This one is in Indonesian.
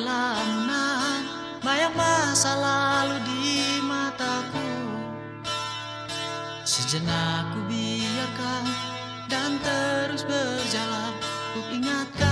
lamunan Bayang masa lalu di mataku. Sejenak ku biarkan dan terus berjalan. Ku ingatkan